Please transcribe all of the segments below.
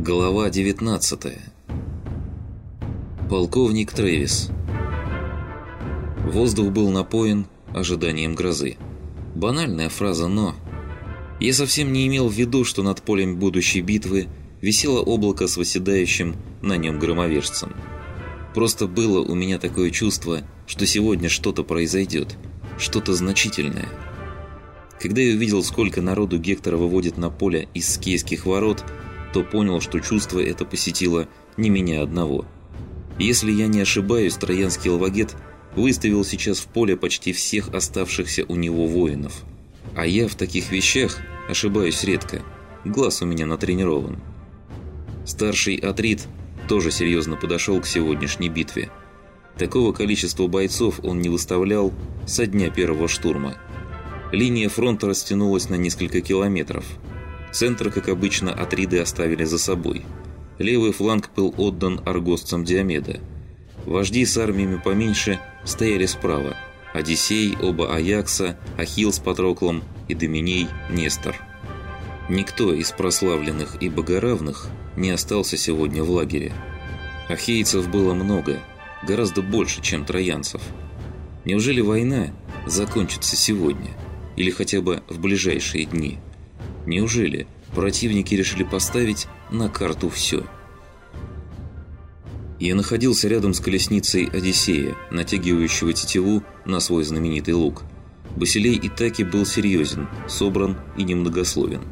Глава 19 Полковник Трэвис Воздух был напоен ожиданием грозы. Банальная фраза, но... Я совсем не имел в виду, что над полем будущей битвы висело облако с восседающим на нем громовержцем. Просто было у меня такое чувство, что сегодня что-то произойдет, что-то значительное. Когда я увидел, сколько народу Гектора выводит на поле из скейских ворот, то понял, что чувство это посетило не меня одного. Если я не ошибаюсь, троянский лавагет выставил сейчас в поле почти всех оставшихся у него воинов. А я в таких вещах ошибаюсь редко. Глаз у меня натренирован. Старший Атрит тоже серьезно подошел к сегодняшней битве. Такого количества бойцов он не выставлял со дня первого штурма. Линия фронта растянулась на несколько километров – Центр, как обычно, Атриды оставили за собой. Левый фланг был отдан аргостцам Диомеда. Вожди с армиями поменьше стояли справа. Одиссей, оба Аякса, Ахилл с Патроклом и Доминей Нестор. Никто из прославленных и богоравных не остался сегодня в лагере. Ахейцев было много, гораздо больше, чем троянцев. Неужели война закончится сегодня? Или хотя бы в ближайшие дни? Неужели противники решили поставить на карту все? Я находился рядом с колесницей Одиссея, натягивающего тетиву на свой знаменитый лук. Басилей Итаки был серьезен, собран и немногословен.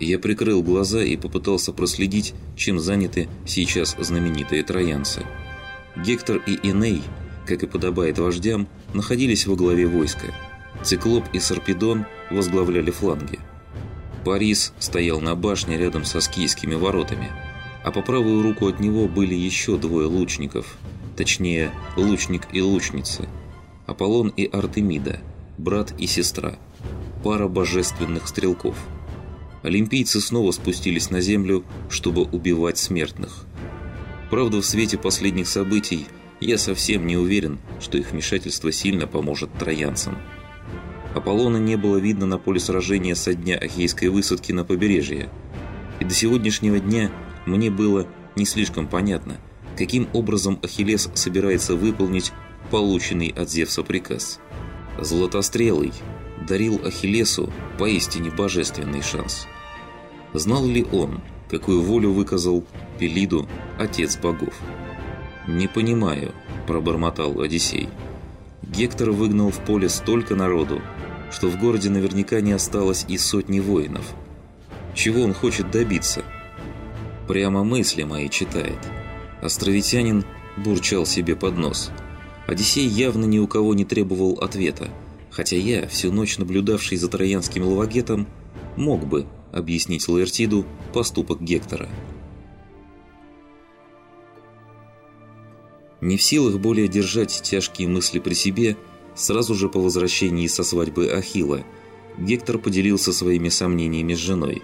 Я прикрыл глаза и попытался проследить, чем заняты сейчас знаменитые троянцы. Гектор и Иней, как и подобает вождям, находились во главе войска. Циклоп и Сарпедон возглавляли фланги. Парис стоял на башне рядом со скийскими воротами, а по правую руку от него были еще двое лучников, точнее, лучник и лучница, Аполлон и Артемида, брат и сестра, пара божественных стрелков. Олимпийцы снова спустились на землю, чтобы убивать смертных. Правда, в свете последних событий я совсем не уверен, что их вмешательство сильно поможет троянцам. Аполлона не было видно на поле сражения со дня Ахейской высадки на побережье. И до сегодняшнего дня мне было не слишком понятно, каким образом Ахиллес собирается выполнить полученный от Зевса приказ. Златострелый дарил Ахиллесу поистине божественный шанс. Знал ли он, какую волю выказал Пелиду, отец богов? «Не понимаю», – пробормотал Одиссей. Гектор выгнал в поле столько народу, что в городе наверняка не осталось и сотни воинов. Чего он хочет добиться? Прямо мысли мои читает. Островитянин бурчал себе под нос. Одиссей явно ни у кого не требовал ответа, хотя я, всю ночь наблюдавший за троянским лавагетом, мог бы объяснить Лаэртиду поступок Гектора. Не в силах более держать тяжкие мысли при себе, Сразу же по возвращении со свадьбы Ахила Гектор поделился своими сомнениями с женой.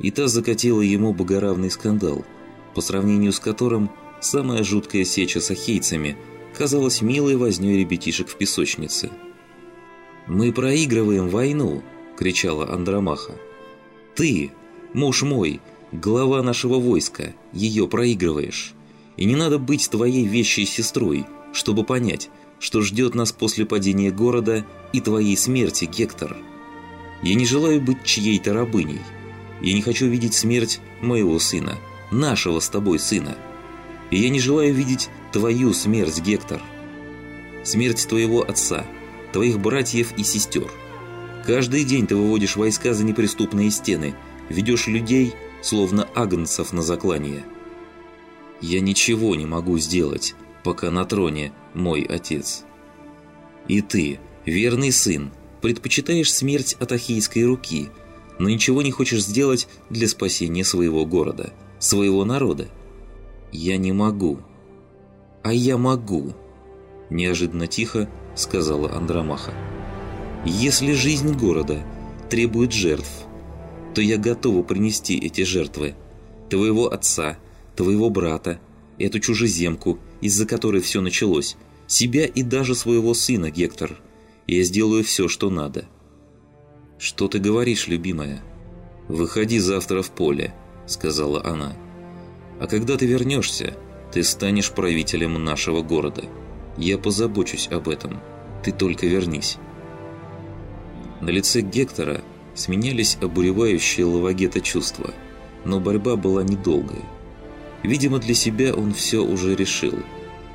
И та закатила ему богоравный скандал, по сравнению с которым самая жуткая сеча с ахейцами казалась милой вознёй ребятишек в песочнице. «Мы проигрываем войну!» – кричала Андромаха. «Ты, муж мой, глава нашего войска, ее проигрываешь. И не надо быть твоей вещей сестрой, чтобы понять – что ждет нас после падения города и твоей смерти, Гектор. Я не желаю быть чьей-то рабыней. Я не хочу видеть смерть моего сына, нашего с тобой сына. И я не желаю видеть твою смерть, Гектор. Смерть твоего отца, твоих братьев и сестер. Каждый день ты выводишь войска за неприступные стены, ведешь людей, словно агнцев на заклание. Я ничего не могу сделать, пока на троне мой отец. И ты, верный сын, предпочитаешь смерть от ахейской руки, но ничего не хочешь сделать для спасения своего города, своего народа. Я не могу. А я могу, неожиданно тихо сказала Андромаха. Если жизнь города требует жертв, то я готова принести эти жертвы. Твоего отца, твоего брата, эту чужеземку – из-за которой все началось, себя и даже своего сына, Гектор. Я сделаю все, что надо». «Что ты говоришь, любимая?» «Выходи завтра в поле», — сказала она. А когда ты вернешься, ты станешь правителем нашего города. Я позабочусь об этом. Ты только вернись». На лице Гектора сменялись обуревающие Лавагета чувства, но борьба была недолгой. Видимо, для себя он все уже решил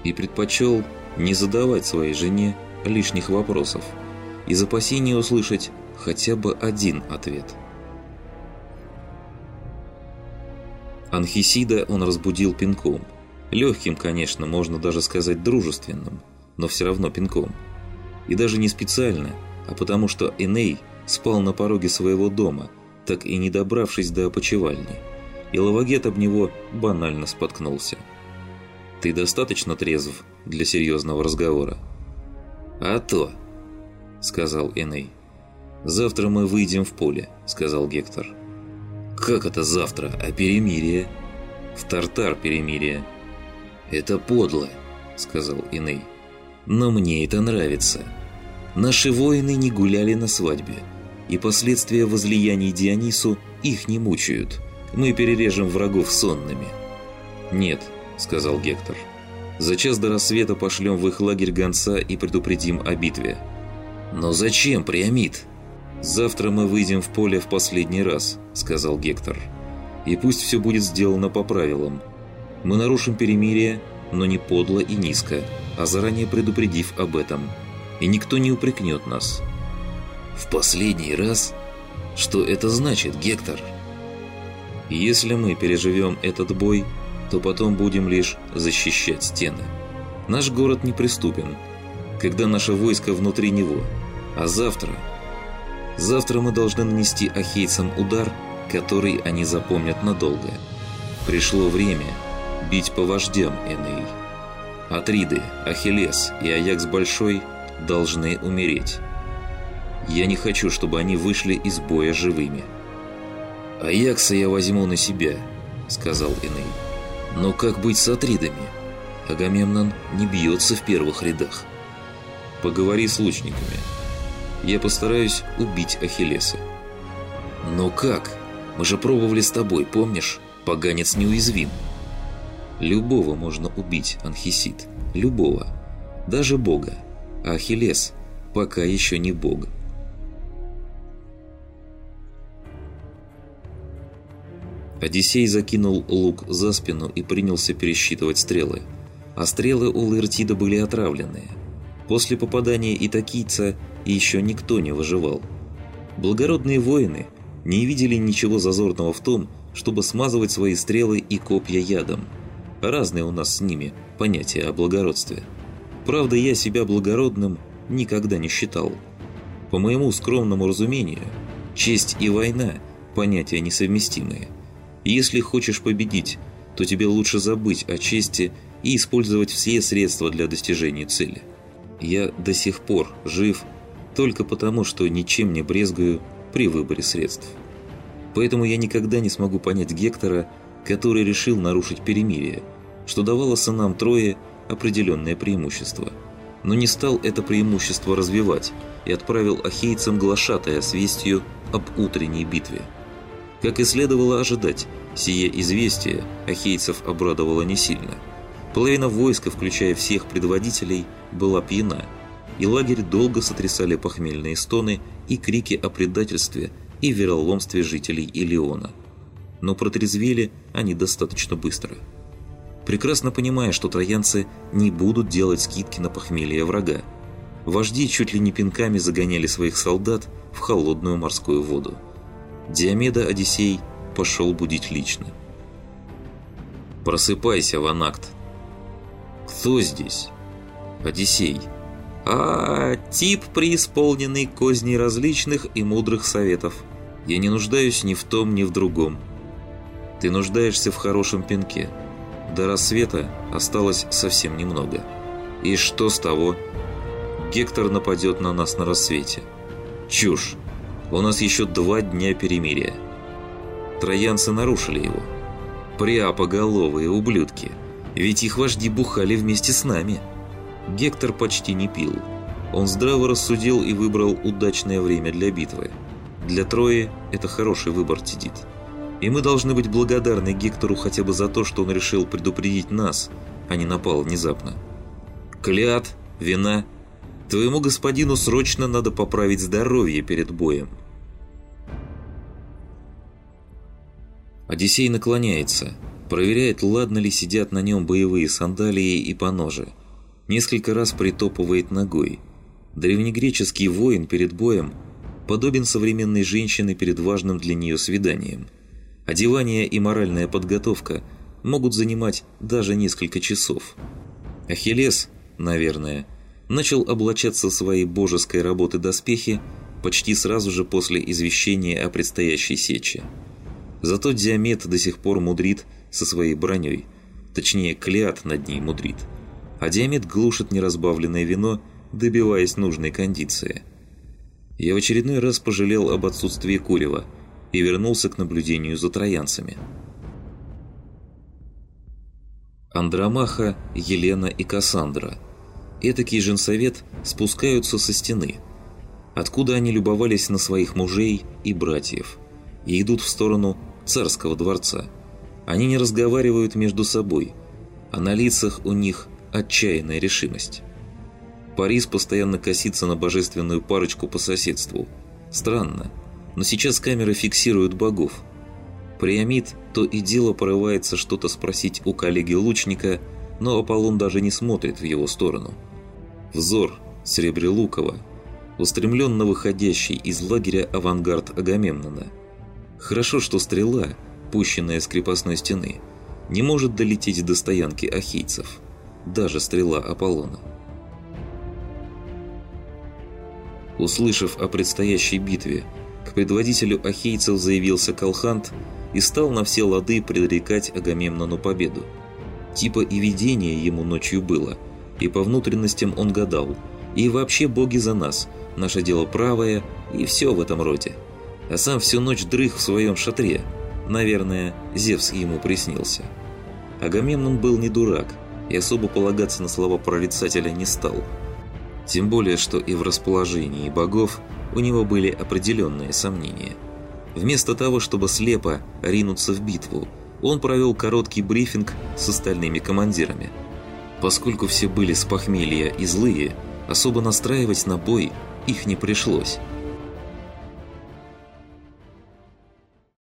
и предпочел не задавать своей жене лишних вопросов из опасения услышать хотя бы один ответ. Анхисида он разбудил пинком. Легким, конечно, можно даже сказать дружественным, но все равно пинком. И даже не специально, а потому что Эней спал на пороге своего дома, так и не добравшись до опочивальни, и Лавагет об него банально споткнулся. «Ты достаточно трезв для серьезного разговора?» «А то!» – сказал Эней. «Завтра мы выйдем в поле», – сказал Гектор. «Как это завтра? А перемирие?» «В Тартар перемирие». «Это подло», – сказал Эней. «Но мне это нравится. Наши воины не гуляли на свадьбе, и последствия возлияний Дионису их не мучают. Мы перережем врагов сонными». «Нет», – сказал Гектор. «За час до рассвета пошлем в их лагерь гонца и предупредим о битве». «Но зачем, Приамид?» «Завтра мы выйдем в поле в последний раз», – сказал Гектор. «И пусть все будет сделано по правилам. Мы нарушим перемирие, но не подло и низко, а заранее предупредив об этом. И никто не упрекнет нас». «В последний раз? Что это значит, Гектор?» «Если мы переживем этот бой, то потом будем лишь защищать стены. Наш город неприступен, когда наше войско внутри него. А завтра... Завтра мы должны нанести ахейцам удар, который они запомнят надолго. Пришло время бить по вождям Эней. Атриды, Ахиллес и Аякс Большой должны умереть. Я не хочу, чтобы они вышли из боя живыми. «Аякса я возьму на себя», — сказал Эней. «Но как быть с Атридами? Агамемнон не бьется в первых рядах». Поговори с лучниками. Я постараюсь убить Ахиллеса. Но как? Мы же пробовали с тобой, помнишь? Поганец неуязвим. Любого можно убить, Анхисид. Любого. Даже Бога. А Ахиллес пока еще не Бог. Одиссей закинул лук за спину и принялся пересчитывать стрелы. А стрелы у Лаэртида были отравленные – После попадания итакийца еще никто не выживал. Благородные воины не видели ничего зазорного в том, чтобы смазывать свои стрелы и копья ядом. Разные у нас с ними понятия о благородстве. Правда, я себя благородным никогда не считал. По моему скромному разумению, честь и война – понятия несовместимые. Если хочешь победить, то тебе лучше забыть о чести и использовать все средства для достижения цели. Я до сих пор жив только потому, что ничем не брезгую при выборе средств. Поэтому я никогда не смогу понять Гектора, который решил нарушить перемирие, что давало сынам Трое определенное преимущество. Но не стал это преимущество развивать и отправил ахейцам глашатая с вестью об утренней битве. Как и следовало ожидать, сие известие ахейцев обрадовало не сильно – Половина войска, включая всех предводителей, была пьяна, и лагерь долго сотрясали похмельные стоны и крики о предательстве и вероломстве жителей Илеона. Но протрезвели они достаточно быстро. Прекрасно понимая, что троянцы не будут делать скидки на похмелье врага, вожди чуть ли не пинками загоняли своих солдат в холодную морскую воду. Диомеда Одиссей пошел будить лично. «Просыпайся, Ванакт!» Кто здесь? Одиссей. А, тип, преисполненный козней различных и мудрых советов. Я не нуждаюсь ни в том, ни в другом. Ты нуждаешься в хорошем пинке. До рассвета осталось совсем немного. И что с того? Гектор нападет на нас на рассвете. Чушь. У нас еще два дня перемирия. Троянцы нарушили его. Приапоголовые ублюдки. Ведь их вожди бухали вместе с нами. Гектор почти не пил. Он здраво рассудил и выбрал удачное время для битвы. Для Трои это хороший выбор, Тидит. И мы должны быть благодарны Гектору хотя бы за то, что он решил предупредить нас, а не напал внезапно. Клят, вина. Твоему господину срочно надо поправить здоровье перед боем. Одиссей наклоняется, проверяет, ладно ли сидят на нем боевые сандалии и поножи. Несколько раз притопывает ногой. Древнегреческий воин перед боем подобен современной женщине перед важным для нее свиданием – Одевание и моральная подготовка могут занимать даже несколько часов. Ахиллес, наверное, начал облачаться своей божеской работы доспехи почти сразу же после извещения о предстоящей сече. Зато Диамет до сих пор мудрит со своей броней, точнее Клеат над ней мудрит, а Диамет глушит неразбавленное вино, добиваясь нужной кондиции. Я в очередной раз пожалел об отсутствии курева – и вернулся к наблюдению за троянцами. Андромаха, Елена и Кассандра. Этакий женсовет спускаются со стены, откуда они любовались на своих мужей и братьев, и идут в сторону царского дворца. Они не разговаривают между собой, а на лицах у них отчаянная решимость. Парис постоянно косится на божественную парочку по соседству. Странно, но сейчас камеры фиксируют богов. Приамид то и дело порывается что-то спросить у коллеги-лучника, но Аполлон даже не смотрит в его сторону. Взор Сребрелукова, устремленно выходящий из лагеря авангард Агамемнона. Хорошо, что стрела, пущенная с крепостной стены, не может долететь до стоянки ахийцев, даже стрела Аполлона. Услышав о предстоящей битве, к предводителю ахейцев заявился Калхант и стал на все лады предрекать Агамемнону победу. Типа и видение ему ночью было, и по внутренностям он гадал. И вообще боги за нас, наше дело правое, и все в этом роде. А сам всю ночь дрых в своем шатре. Наверное, Зевс ему приснился. Агамемнон был не дурак, и особо полагаться на слова прорицателя не стал. Тем более, что и в расположении богов у него были определенные сомнения. Вместо того, чтобы слепо ринуться в битву, он провел короткий брифинг с остальными командирами. Поскольку все были с похмелья и злые, особо настраивать на бой их не пришлось –